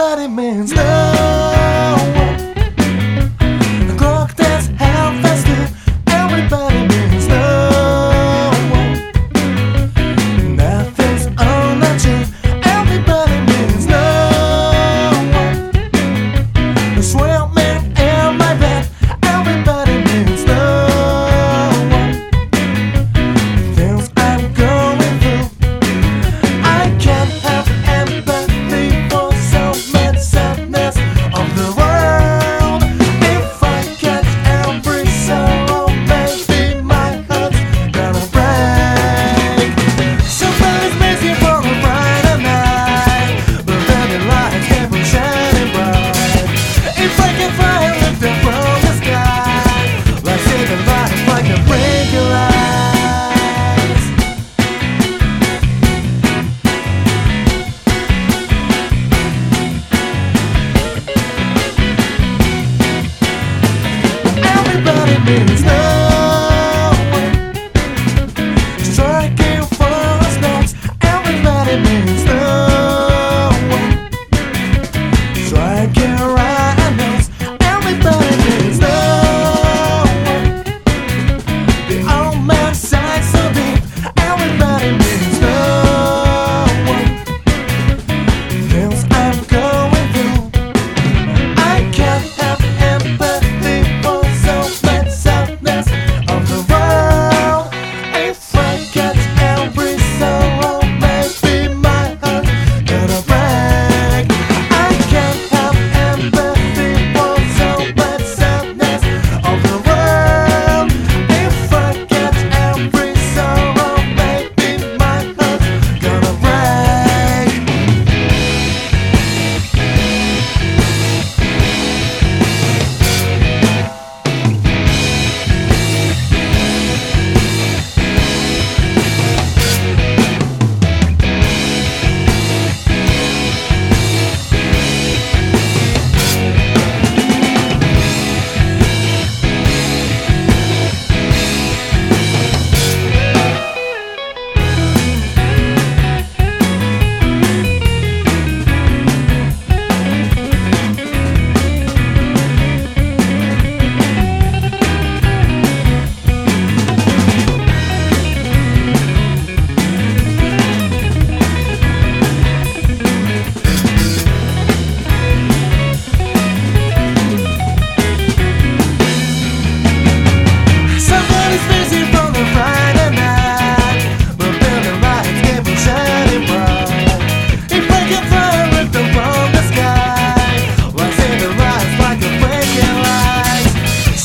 Spider-Man's love.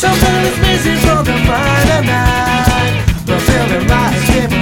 Sometimes it's missing from the final night, but feeling my skip